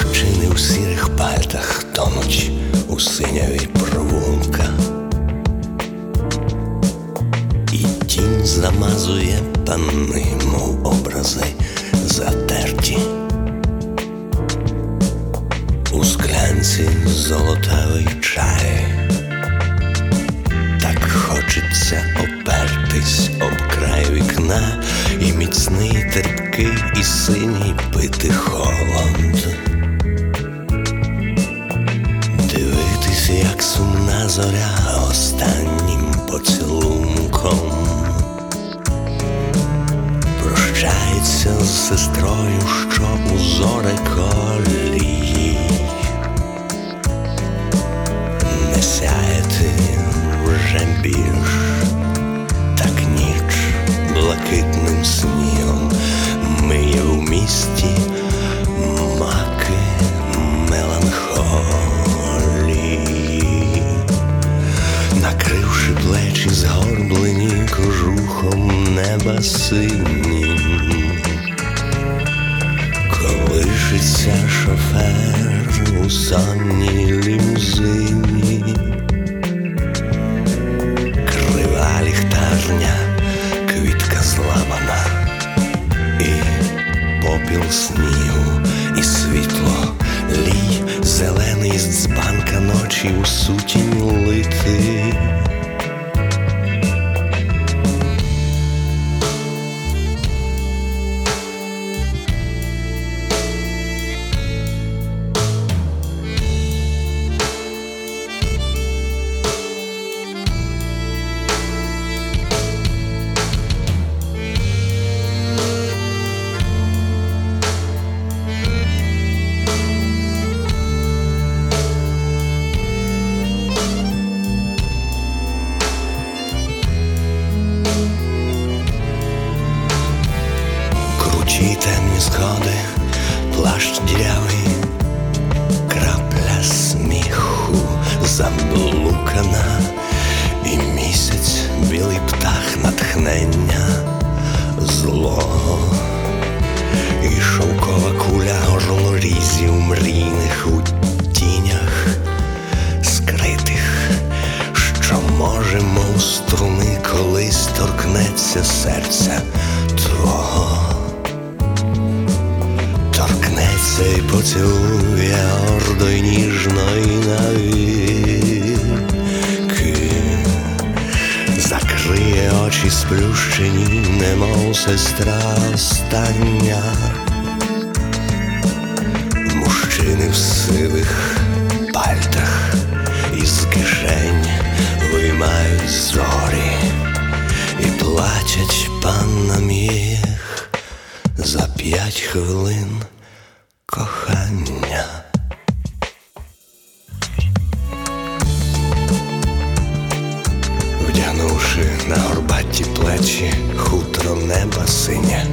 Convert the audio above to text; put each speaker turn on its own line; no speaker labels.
Мужчини у сірих пальтах тонуть у синяві провулка. І тінь замазує пани, мов образи затерті. У склянці золотавий чай, так хочеться опертись об край вікна, і міцний, терпкий, і синій пити холод. Зоря останнім поцілунком прощається з сестрою, що у зоре колії. Не сяєте вже більш, так ніч блакитним снігом миє в місті плечі згорблені кожухом неба синім. Колишиться шофер у сонній лімузині, крива ліхтарня, квітка зламана, і попіл снігу, і світло, лій зелений з дзбанка ночі у сутінь лити. Темні сходи, плащ дірявий, крапля сміху заблукана, і місяць білий птах натхнення злого, і шовкова куля горлорізів мрійних у тінях скритих, що може, мов струни, колись торкнеться серця твого і поцілує ордо й ніжно і навіки, закриє очі сплющені, немов сестра остання. Мужчини в сивих пальтах із кишень виймають зорі і платять паннам їх за п'ять хвилин кохання. Вдягнувши на горбаті плечі хутро неба синє,